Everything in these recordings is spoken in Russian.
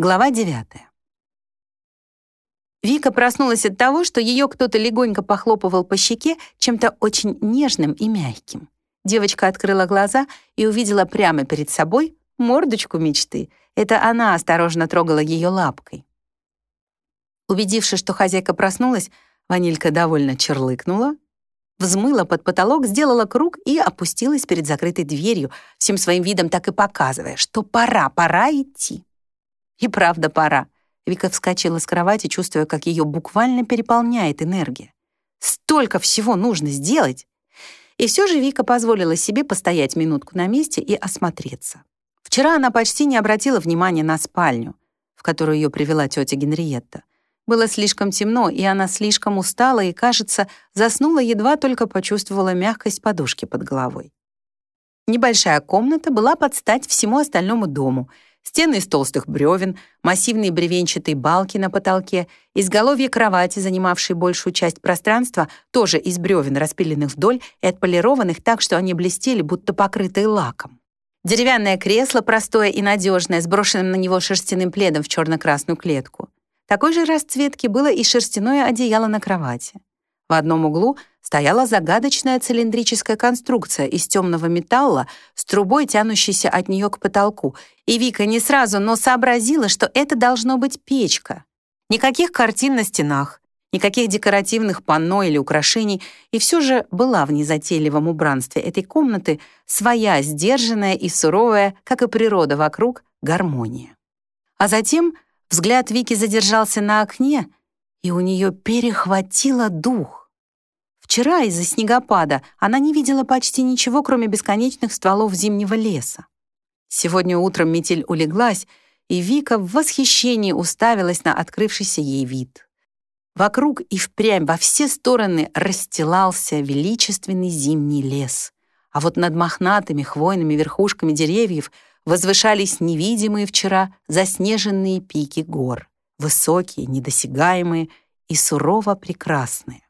Глава 9. Вика проснулась от того, что ее кто-то легонько похлопывал по щеке чем-то очень нежным и мягким. Девочка открыла глаза и увидела прямо перед собой мордочку мечты. Это она осторожно трогала ее лапкой. Убедившись, что хозяйка проснулась, ванилька довольно черлыкнула, взмыла под потолок, сделала круг и опустилась перед закрытой дверью, всем своим видом так и показывая, что пора, пора идти. И правда пора. Вика вскочила с кровати, чувствуя, как ее буквально переполняет энергия. Столько всего нужно сделать. И все же Вика позволила себе постоять минутку на месте и осмотреться. Вчера она почти не обратила внимания на спальню, в которую ее привела тетя Генриетта. Было слишком темно, и она слишком устала и, кажется, заснула, едва только почувствовала мягкость подушки под головой. Небольшая комната была под стать всему остальному дому — Стены из толстых бревен, массивные бревенчатые балки на потолке, изголовье кровати, занимавшей большую часть пространства, тоже из бревен, распиленных вдоль и отполированных так, что они блестели, будто покрытые лаком. Деревянное кресло, простое и надежное, сброшенным на него шерстяным пледом в черно-красную клетку. Такой же расцветки было и шерстяное одеяло на кровати. В одном углу стояла загадочная цилиндрическая конструкция из темного металла с трубой, тянущейся от нее к потолку, и Вика не сразу, но сообразила, что это должно быть печка. Никаких картин на стенах, никаких декоративных панно или украшений, и все же была в незатейливом убранстве этой комнаты своя сдержанная и суровая, как и природа вокруг, гармония. А затем взгляд Вики задержался на окне, и у нее перехватило дух. Вчера из-за снегопада она не видела почти ничего, кроме бесконечных стволов зимнего леса. Сегодня утром метель улеглась, и Вика в восхищении уставилась на открывшийся ей вид. Вокруг и впрямь во все стороны расстилался величественный зимний лес, а вот над мохнатыми хвойными верхушками деревьев возвышались невидимые вчера заснеженные пики гор, высокие, недосягаемые и сурово прекрасные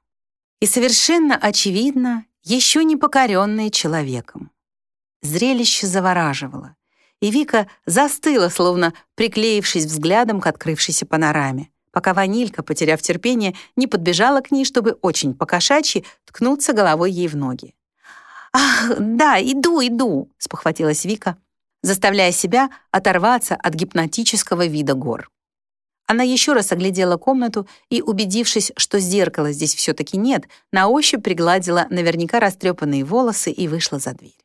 и совершенно очевидно, еще не покоренные человеком. Зрелище завораживало, и Вика застыла, словно приклеившись взглядом к открывшейся панораме, пока ванилька, потеряв терпение, не подбежала к ней, чтобы очень покошачьи ткнуться головой ей в ноги. «Ах, да, иду, иду», — спохватилась Вика, заставляя себя оторваться от гипнотического вида гор. Она еще раз оглядела комнату и, убедившись, что зеркала здесь все-таки нет, на ощупь пригладила наверняка растрепанные волосы и вышла за дверь.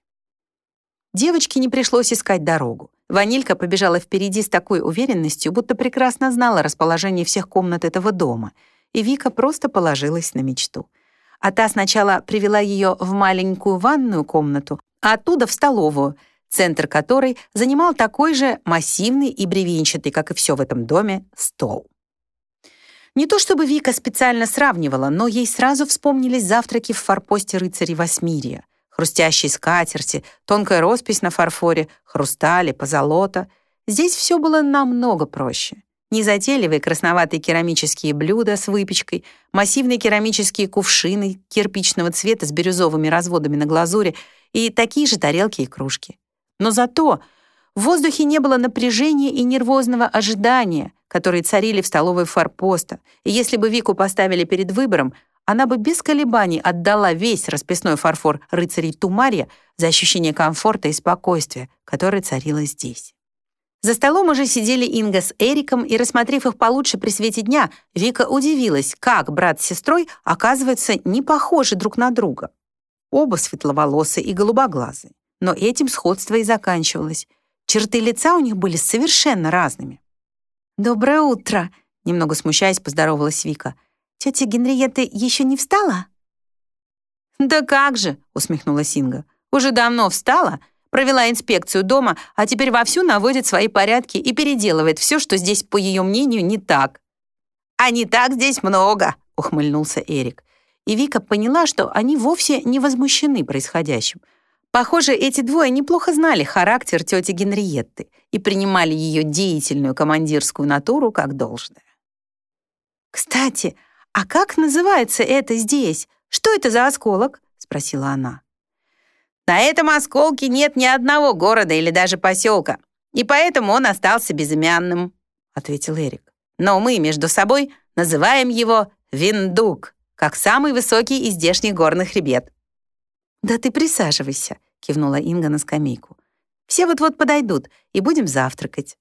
Девочке не пришлось искать дорогу. Ванилька побежала впереди с такой уверенностью, будто прекрасно знала расположение всех комнат этого дома, и Вика просто положилась на мечту. А та сначала привела ее в маленькую ванную комнату, а оттуда в столовую — центр которой занимал такой же массивный и бревенчатый, как и все в этом доме, стол. Не то чтобы Вика специально сравнивала, но ей сразу вспомнились завтраки в форпосте рыцарей Восьмирия. Хрустящие скатерти, тонкая роспись на фарфоре, хрустали, позолота. Здесь все было намного проще. Незатейливые красноватые керамические блюда с выпечкой, массивные керамические кувшины кирпичного цвета с бирюзовыми разводами на глазури и такие же тарелки и кружки. Но зато в воздухе не было напряжения и нервозного ожидания, которые царили в столовой форпоста, и если бы Вику поставили перед выбором, она бы без колебаний отдала весь расписной фарфор рыцарей Тумария за ощущение комфорта и спокойствия, которое царило здесь. За столом уже сидели Инга с Эриком, и, рассмотрев их получше при свете дня, Вика удивилась, как брат с сестрой, оказывается, не похожи друг на друга. Оба светловолосые и голубоглазые но этим сходство и заканчивалось. Черты лица у них были совершенно разными. «Доброе утро!» — немного смущаясь, поздоровалась Вика. «Тетя Генриетта еще не встала?» «Да как же!» — усмехнулась Инга. «Уже давно встала, провела инспекцию дома, а теперь вовсю наводит свои порядки и переделывает все, что здесь, по ее мнению, не так». «А не так здесь много!» — ухмыльнулся Эрик. И Вика поняла, что они вовсе не возмущены происходящим — Похоже, эти двое неплохо знали характер тети Генриетты и принимали ее деятельную командирскую натуру как должное. «Кстати, а как называется это здесь? Что это за осколок?» — спросила она. «На этом осколке нет ни одного города или даже поселка, и поэтому он остался безымянным», — ответил Эрик. «Но мы между собой называем его Виндук, как самый высокий из здешних горных хребет». «Да ты присаживайся», — кивнула Инга на скамейку. «Все вот-вот подойдут, и будем завтракать».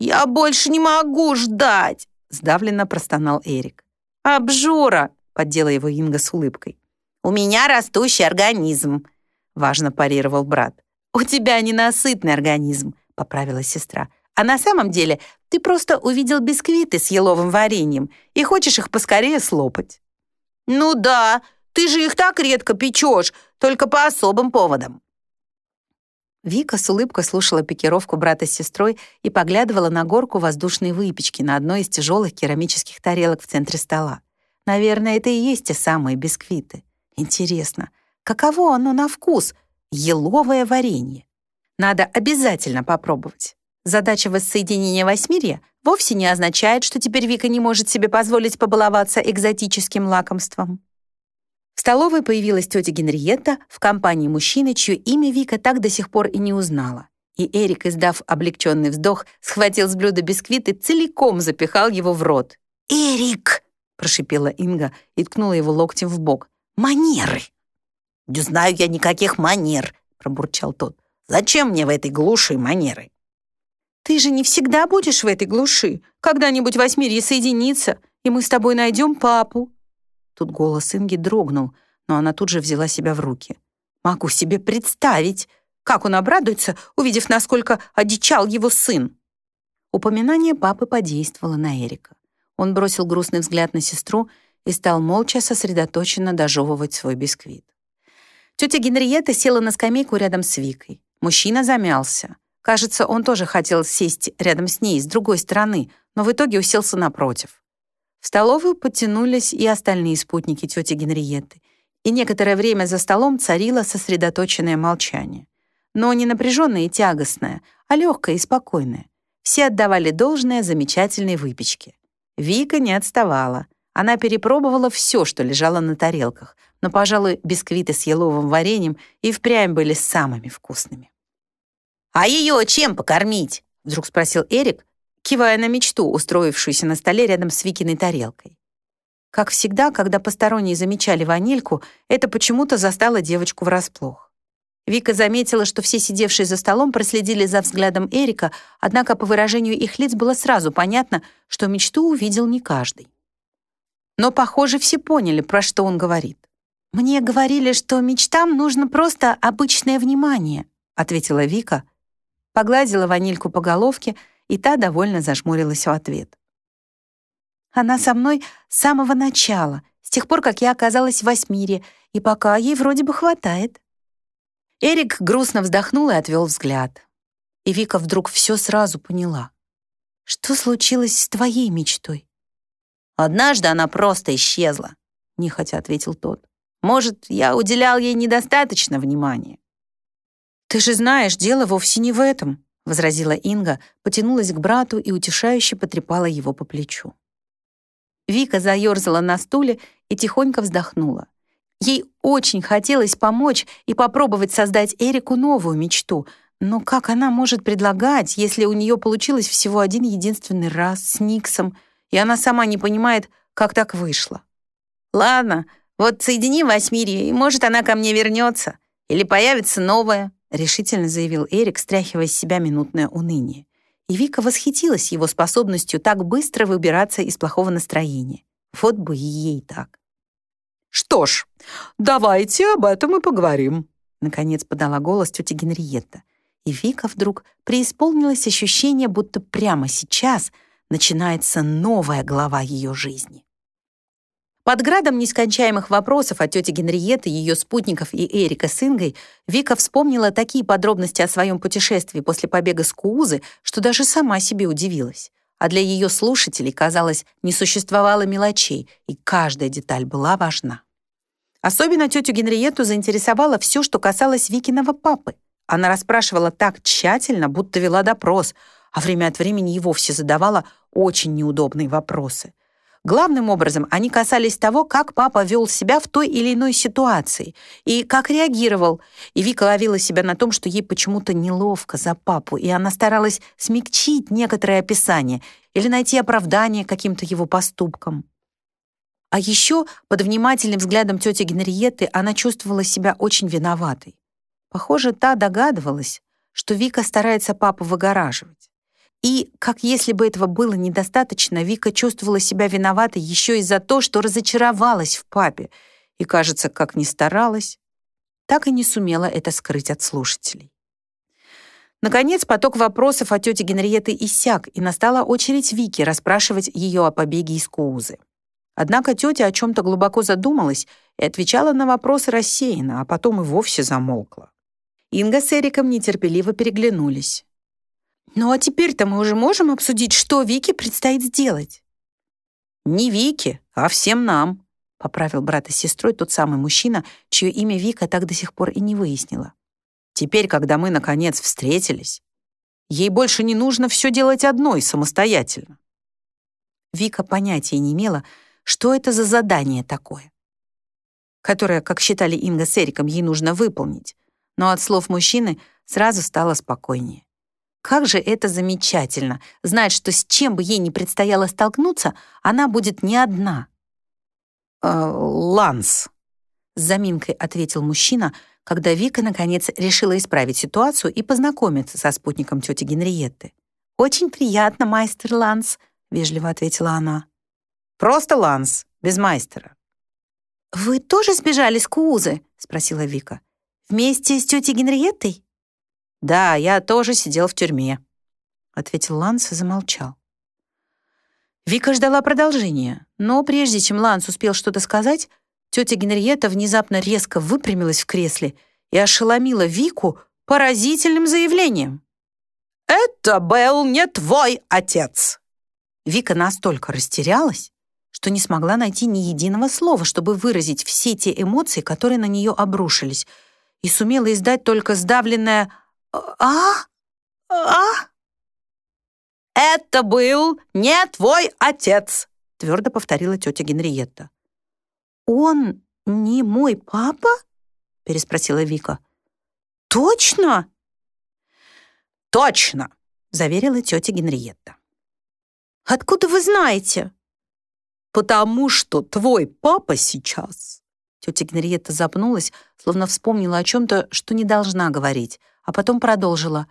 «Я больше не могу ждать!» — сдавленно простонал Эрик. «Обжора!» — поддела его Инга с улыбкой. «У меня растущий организм», — важно парировал брат. «У тебя ненасытный организм», — поправила сестра. «А на самом деле ты просто увидел бисквиты с еловым вареньем и хочешь их поскорее слопать». «Ну да, ты же их так редко печешь, только по особым поводам». Вика с улыбкой слушала пикировку брата с сестрой и поглядывала на горку воздушной выпечки на одной из тяжелых керамических тарелок в центре стола. Наверное, это и есть те самые бисквиты. Интересно, каково оно на вкус? Еловое варенье. Надо обязательно попробовать. Задача воссоединения восьмирья вовсе не означает, что теперь Вика не может себе позволить побаловаться экзотическим лакомством. В столовой появилась тетя Генриетта в компании мужчины, чье имя Вика так до сих пор и не узнала. И Эрик, издав облегченный вздох, схватил с блюда бисквит и целиком запихал его в рот. «Эрик!» — прошипела Инга и ткнула его локтем в бок. «Манеры!» «Не знаю я никаких манер», — пробурчал тот. «Зачем мне в этой глуши манеры?» «Ты же не всегда будешь в этой глуши. Когда-нибудь Восьмирье соединится, и мы с тобой найдем папу», Тут голос Инги дрогнул, но она тут же взяла себя в руки. «Могу себе представить, как он обрадуется, увидев, насколько одичал его сын!» Упоминание папы подействовало на Эрика. Он бросил грустный взгляд на сестру и стал молча сосредоточенно дожевывать свой бисквит. Тетя Генриетта села на скамейку рядом с Викой. Мужчина замялся. Кажется, он тоже хотел сесть рядом с ней, с другой стороны, но в итоге уселся напротив. В столовую подтянулись и остальные спутники тети Генриетты, и некоторое время за столом царило сосредоточенное молчание. Но не напряженное и тягостное, а легкое и спокойное. Все отдавали должное замечательной выпечке. Вика не отставала. Она перепробовала все, что лежало на тарелках, но, пожалуй, бисквиты с еловым вареньем и впрямь были самыми вкусными. «А ее чем покормить?» — вдруг спросил Эрик, кивая на мечту, устроившуюся на столе рядом с Викиной тарелкой. Как всегда, когда посторонние замечали ванильку, это почему-то застало девочку врасплох. Вика заметила, что все сидевшие за столом проследили за взглядом Эрика, однако по выражению их лиц было сразу понятно, что мечту увидел не каждый. Но, похоже, все поняли, про что он говорит. «Мне говорили, что мечтам нужно просто обычное внимание», ответила Вика, погладила ванильку по головке и та довольно зажмурилась в ответ. «Она со мной с самого начала, с тех пор, как я оказалась в Восьмире, и пока ей вроде бы хватает». Эрик грустно вздохнул и отвел взгляд. И Вика вдруг все сразу поняла. «Что случилось с твоей мечтой?» «Однажды она просто исчезла», — нехотя ответил тот. «Может, я уделял ей недостаточно внимания?» «Ты же знаешь, дело вовсе не в этом», — возразила Инга, потянулась к брату и утешающе потрепала его по плечу. Вика заерзала на стуле и тихонько вздохнула. Ей очень хотелось помочь и попробовать создать Эрику новую мечту, но как она может предлагать, если у нее получилось всего один единственный раз с Никсом, и она сама не понимает, как так вышло? «Ладно, вот соедини Восьмирье, и, может, она ко мне вернется. Или появится новая», — решительно заявил Эрик, стряхивая с себя минутное уныние. И Вика восхитилась его способностью так быстро выбираться из плохого настроения. Вот бы ей так. «Что ж, давайте об этом и поговорим», — наконец подала голос тетя Генриетта. И Вика вдруг преисполнилось ощущение, будто прямо сейчас начинается новая глава ее жизни. Под градом нескончаемых вопросов от тети Генриетты, ее спутников и Эрика с Ингой, Вика вспомнила такие подробности о своем путешествии после побега с Куузы, что даже сама себе удивилась. А для ее слушателей, казалось, не существовало мелочей, и каждая деталь была важна. Особенно тетю Генриетту заинтересовало все, что касалось Викиного папы. Она расспрашивала так тщательно, будто вела допрос, а время от времени и вовсе задавала очень неудобные вопросы. Главным образом они касались того, как папа вел себя в той или иной ситуации и как реагировал. И Вика ловила себя на том, что ей почему-то неловко за папу, и она старалась смягчить некоторое описание или найти оправдание каким-то его поступкам. А еще под внимательным взглядом тети Генриетты она чувствовала себя очень виноватой. Похоже, та догадывалась, что Вика старается папу выгораживать. И, как если бы этого было недостаточно, Вика чувствовала себя виноватой еще и за то, что разочаровалась в папе, и, кажется, как ни старалась, так и не сумела это скрыть от слушателей. Наконец, поток вопросов о тете Генриетты иссяк, и настала очередь Вики расспрашивать ее о побеге из Куузы. Однако тетя о чем-то глубоко задумалась и отвечала на вопросы рассеянно, а потом и вовсе замолкла. Инга с Эриком нетерпеливо переглянулись. Ну а теперь-то мы уже можем обсудить, что Вике предстоит сделать. Не Вике, а всем нам, поправил брат и сестрой тот самый мужчина, чье имя Вика так до сих пор и не выяснила. Теперь, когда мы наконец встретились, ей больше не нужно все делать одной самостоятельно. Вика понятия не имела, что это за задание такое, которое, как считали Инга с Эриком, ей нужно выполнить, но от слов мужчины сразу стало спокойнее. Как же это замечательно, знать, что с чем бы ей ни предстояло столкнуться, она будет не одна. «Э, «Ланс», — с заминкой ответил мужчина, когда Вика, наконец, решила исправить ситуацию и познакомиться со спутником тети Генриетты. «Очень приятно, майстер Ланс», — вежливо ответила она. «Просто Ланс, без майстера». «Вы тоже сбежали с Куузы?» — спросила Вика. «Вместе с тетей Генриеттой?» «Да, я тоже сидел в тюрьме», — ответил Ланс и замолчал. Вика ждала продолжения, но прежде чем Ланс успел что-то сказать, тетя Генриетта внезапно резко выпрямилась в кресле и ошеломила Вику поразительным заявлением. «Это был не твой отец!» Вика настолько растерялась, что не смогла найти ни единого слова, чтобы выразить все те эмоции, которые на нее обрушились, и сумела издать только сдавленное «А? А?» «Это был не твой отец», — твердо повторила тетя Генриетта. «Он не мой папа?» — переспросила Вика. «Точно?» «Точно!» — заверила тетя Генриетта. «Откуда вы знаете?» «Потому что твой папа сейчас...» Тетя Генриетта запнулась, словно вспомнила о чем-то, что не должна говорить, а потом продолжила.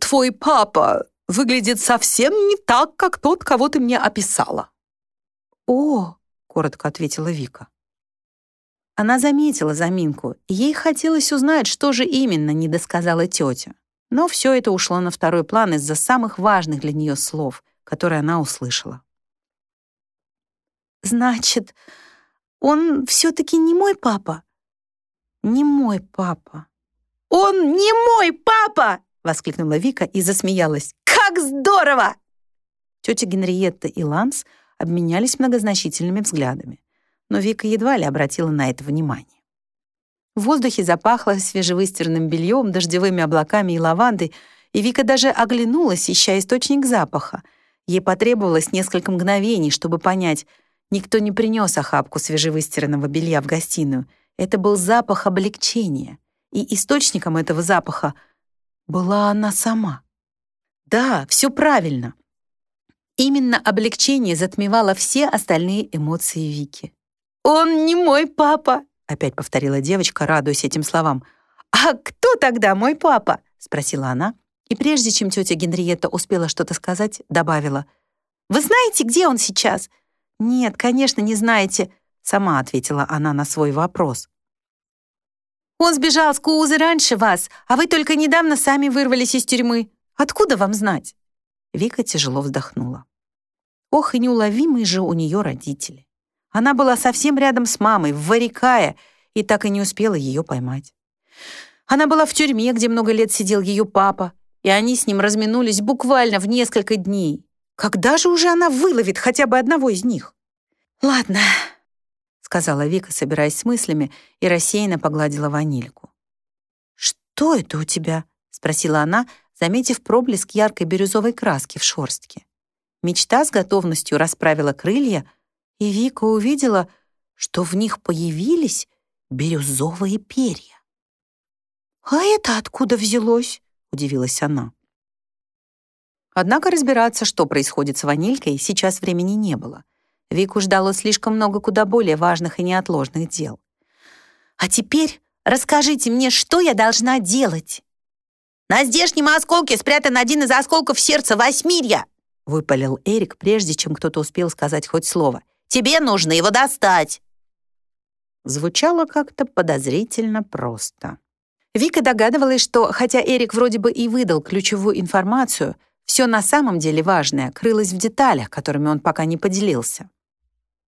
«Твой папа выглядит совсем не так, как тот, кого ты мне описала». «О!» — коротко ответила Вика. Она заметила заминку, ей хотелось узнать, что же именно не досказала тетя. Но все это ушло на второй план из-за самых важных для нее слов, которые она услышала. «Значит, он все-таки не мой папа?» «Не мой папа», «Он не мой папа!» — воскликнула Вика и засмеялась. «Как здорово!» Тетя Генриетта и Ланс обменялись многозначительными взглядами, но Вика едва ли обратила на это внимание. В воздухе запахло свежевыстиранным бельем, дождевыми облаками и лавандой, и Вика даже оглянулась, ища источник запаха. Ей потребовалось несколько мгновений, чтобы понять, никто не принес охапку свежевыстиранного белья в гостиную. Это был запах облегчения и источником этого запаха была она сама. Да, все правильно. Именно облегчение затмевало все остальные эмоции Вики. «Он не мой папа», — опять повторила девочка, радуясь этим словам. «А кто тогда мой папа?» — спросила она, и прежде чем тетя Генриетта успела что-то сказать, добавила. «Вы знаете, где он сейчас?» «Нет, конечно, не знаете», — сама ответила она на свой вопрос. Он сбежал с Куузы раньше вас, а вы только недавно сами вырвались из тюрьмы. Откуда вам знать?» Вика тяжело вздохнула. Ох, и неуловимые же у нее родители. Она была совсем рядом с мамой, в Варикае, и так и не успела ее поймать. Она была в тюрьме, где много лет сидел ее папа, и они с ним разминулись буквально в несколько дней. Когда же уже она выловит хотя бы одного из них? Ладно, сказала Вика, собираясь с мыслями, и рассеянно погладила ванильку. «Что это у тебя?» — спросила она, заметив проблеск яркой бирюзовой краски в шорстке. Мечта с готовностью расправила крылья и Вика увидела, что в них появились бирюзовые перья. «А это откуда взялось?» — удивилась она. Однако разбираться, что происходит с ванилькой, сейчас времени не было. Вику ждало слишком много куда более важных и неотложных дел. «А теперь расскажите мне, что я должна делать?» «На здешнем осколке спрятан один из осколков сердца Восьмирья!» выпалил Эрик, прежде чем кто-то успел сказать хоть слово. «Тебе нужно его достать!» Звучало как-то подозрительно просто. Вика догадывалась, что, хотя Эрик вроде бы и выдал ключевую информацию, все на самом деле важное крылось в деталях, которыми он пока не поделился.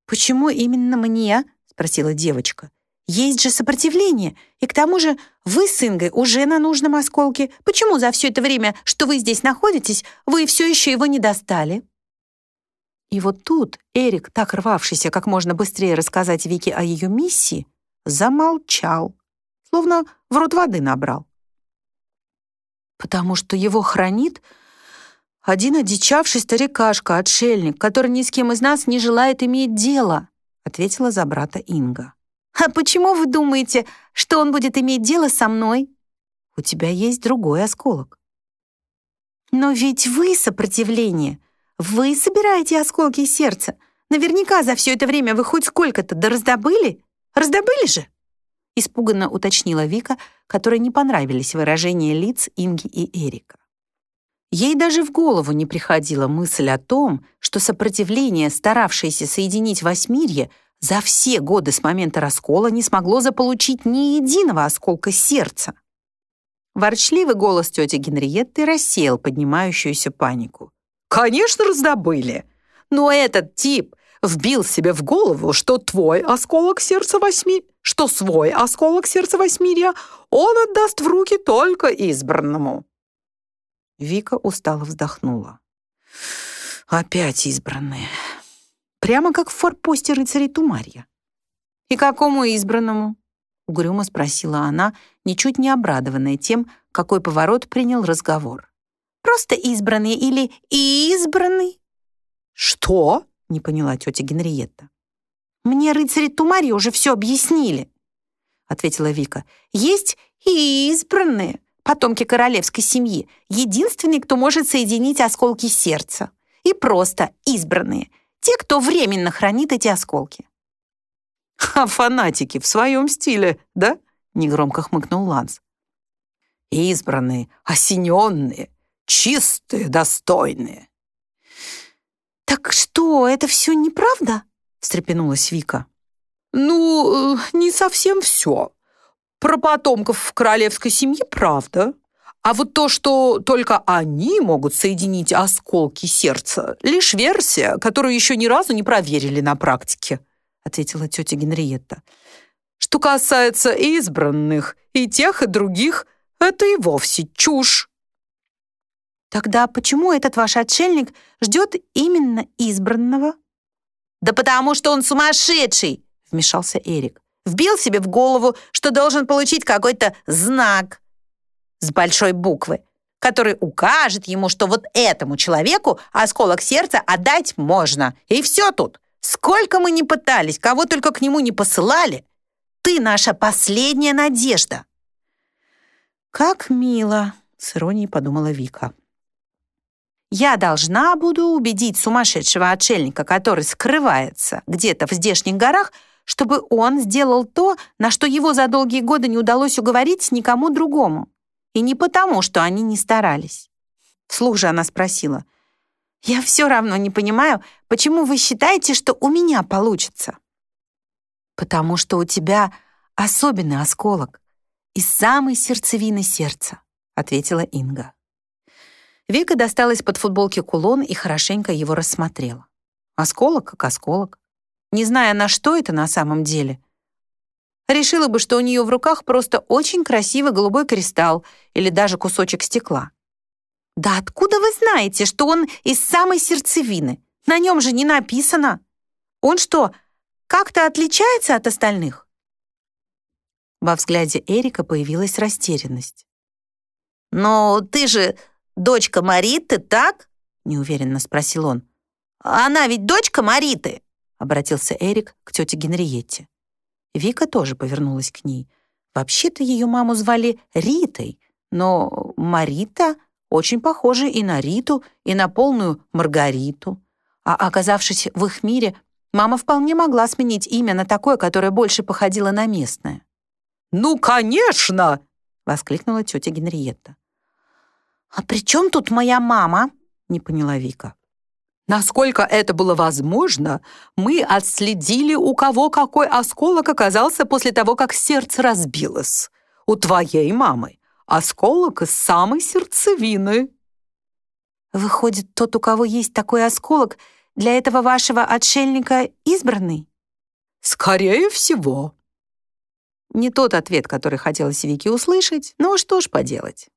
«Почему именно мне?» — спросила девочка. «Есть же сопротивление, и к тому же вы с Ингой уже на нужном осколке. Почему за все это время, что вы здесь находитесь, вы все еще его не достали?» И вот тут Эрик, так рвавшийся как можно быстрее рассказать Вике о ее миссии, замолчал, словно в рот воды набрал. «Потому что его хранит один одичавший старикашка, отшельник, который ни с кем из нас не желает иметь дело», ответила за брата Инга. «А почему вы думаете, что он будет иметь дело со мной? У тебя есть другой осколок». «Но ведь вы сопротивление. Вы собираете осколки сердца. Наверняка за все это время вы хоть сколько-то да раздобыли? Раздобыли же?» Испуганно уточнила Вика, которой не понравились выражения лиц Инги и Эрика. Ей даже в голову не приходила мысль о том, что сопротивление, старавшееся соединить Восьмирье, за все годы с момента раскола не смогло заполучить ни единого осколка сердца. Ворчливый голос тети Генриетты рассеял поднимающуюся панику. «Конечно, раздобыли! Но этот тип вбил себе в голову, что твой осколок сердца восьми, что свой осколок сердца восьмирья он отдаст в руки только избранному. Вика устало вздохнула. Опять избранные. Прямо как в форпосте рыцарей Тумарья. «И какому избранному?» — угрюмо спросила она, ничуть не обрадованная тем, какой поворот принял разговор. «Просто избранный или избранный?» «Что?» — не поняла тетя Генриетта. «Мне рыцари Тумарья уже все объяснили», — ответила Вика. «Есть избранные, потомки королевской семьи, единственные, кто может соединить осколки сердца. И просто избранные, те, кто временно хранит эти осколки. «А фанатики в своем стиле, да?» — негромко хмыкнул Ланс. «Избранные, осененные, чистые, достойные». «Так что, это все неправда?» — встрепенулась Вика. «Ну, э, не совсем все», про потомков в королевской семье правда. А вот то, что только они могут соединить осколки сердца, лишь версия, которую еще ни разу не проверили на практике, ответила тетя Генриетта. Что касается избранных, и тех, и других, это и вовсе чушь. Тогда почему этот ваш отшельник ждет именно избранного? Да потому что он сумасшедший, вмешался Эрик вбил себе в голову, что должен получить какой-то знак с большой буквы, который укажет ему, что вот этому человеку осколок сердца отдать можно. И все тут. Сколько мы не пытались, кого только к нему не посылали, ты наша последняя надежда. Как мило, с иронией подумала Вика. Я должна буду убедить сумасшедшего отшельника, который скрывается где-то в здешних горах, чтобы он сделал то, на что его за долгие годы не удалось уговорить никому другому. И не потому, что они не старались. Вслух же она спросила, «Я все равно не понимаю, почему вы считаете, что у меня получится?» «Потому что у тебя особенный осколок из самой сердцевины сердца», ответила Инга. Вика достала из-под футболки кулон и хорошенько его рассмотрела. Осколок как осколок не зная, на что это на самом деле. Решила бы, что у нее в руках просто очень красивый голубой кристалл или даже кусочек стекла. «Да откуда вы знаете, что он из самой сердцевины? На нем же не написано. Он что, как-то отличается от остальных?» Во взгляде Эрика появилась растерянность. «Но ты же дочка Мариты, так?» — неуверенно спросил он. «Она ведь дочка Мариты?» — обратился Эрик к тете Генриетте. Вика тоже повернулась к ней. Вообще-то ее маму звали Ритой, но Марита очень похожа и на Риту, и на полную Маргариту. А оказавшись в их мире, мама вполне могла сменить имя на такое, которое больше походило на местное. «Ну, конечно!» — воскликнула тетя Генриетта. «А при чем тут моя мама?» — не поняла Вика. Насколько это было возможно, мы отследили, у кого какой осколок оказался после того, как сердце разбилось. У твоей мамы осколок из самой сердцевины. Выходит, тот, у кого есть такой осколок, для этого вашего отшельника избранный? Скорее всего. Не тот ответ, который хотелось Вике услышать, но что ж поделать.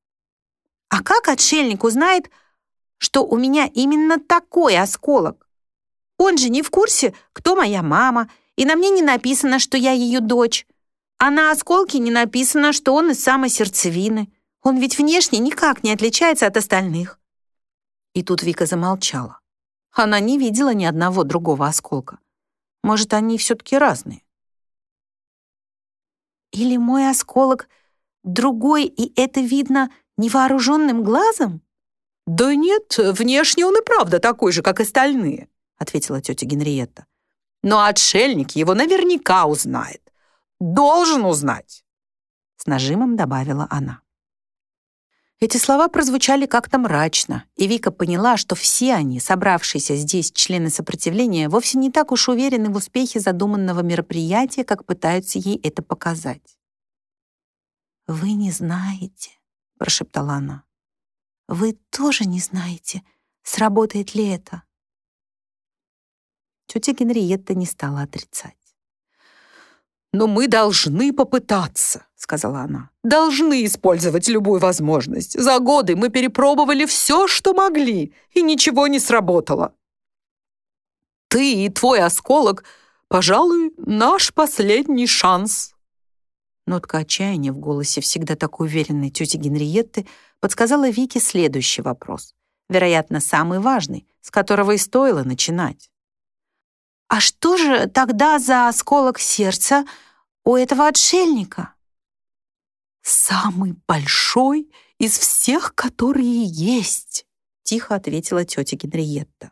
А как отшельник узнает, что у меня именно такой осколок? Он же не в курсе, кто моя мама, и на мне не написано, что я ее дочь. А на осколке не написано, что он из самой сердцевины. Он ведь внешне никак не отличается от остальных. И тут Вика замолчала. Она не видела ни одного другого осколка. Может, они все-таки разные. Или мой осколок другой, и это видно невооруженным глазом? «Да нет, внешне он и правда такой же, как остальные», ответила тетя Генриетта. «Но отшельник его наверняка узнает. Должен узнать», с нажимом добавила она. Эти слова прозвучали как-то мрачно, и Вика поняла, что все они, собравшиеся здесь члены сопротивления, вовсе не так уж уверены в успехе задуманного мероприятия, как пытаются ей это показать. «Вы не знаете», — прошептала она. «Вы тоже не знаете, сработает ли это?» Тетя Генриетта не стала отрицать. «Но мы должны попытаться», — сказала она. «Должны использовать любую возможность. За годы мы перепробовали все, что могли, и ничего не сработало. Ты и твой осколок, пожалуй, наш последний шанс». Нотка отчаяния в голосе всегда так уверенной тети Генриетты подсказала Вике следующий вопрос. Вероятно, самый важный, с которого и стоило начинать. А что же тогда за осколок сердца у этого отшельника? Самый большой из всех, которые есть, тихо ответила тетя Генриетта.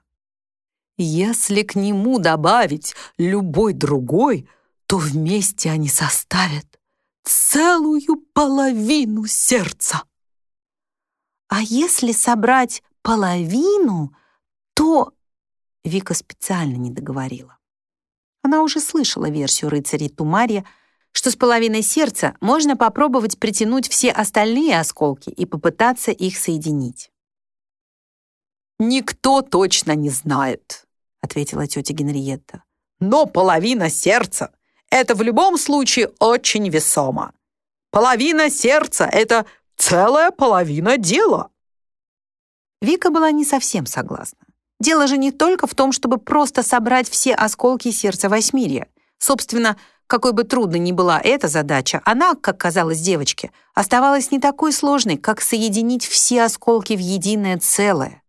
Если к нему добавить любой другой, то вместе они составят целую половину сердца. А если собрать половину, то Вика специально не договорила. Она уже слышала версию рыцарей Тумария, что с половиной сердца можно попробовать притянуть все остальные осколки и попытаться их соединить. «Никто точно не знает», — ответила тетя Генриетта. «Но половина сердца — это в любом случае очень весомо. Половина сердца — это целая половина дела». Вика была не совсем согласна. Дело же не только в том, чтобы просто собрать все осколки сердца Восьмирья. Собственно, какой бы трудной ни была эта задача, она, как казалось девочке, оставалась не такой сложной, как соединить все осколки в единое целое.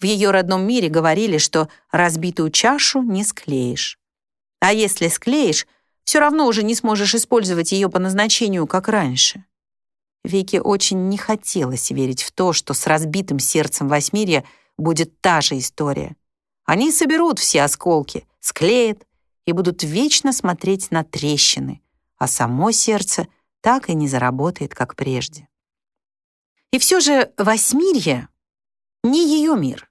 В ее родном мире говорили, что разбитую чашу не склеишь. А если склеишь, все равно уже не сможешь использовать ее по назначению, как раньше. Вике очень не хотелось верить в то, что с разбитым сердцем Восьмирья — будет та же история. Они соберут все осколки, склеят и будут вечно смотреть на трещины, а само сердце так и не заработает, как прежде. И все же Восьмирье — не ее мир.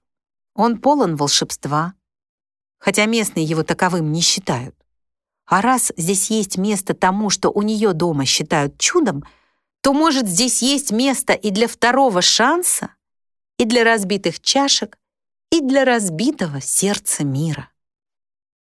Он полон волшебства, хотя местные его таковым не считают. А раз здесь есть место тому, что у нее дома считают чудом, то, может, здесь есть место и для второго шанса? и для разбитых чашек, и для разбитого сердца мира.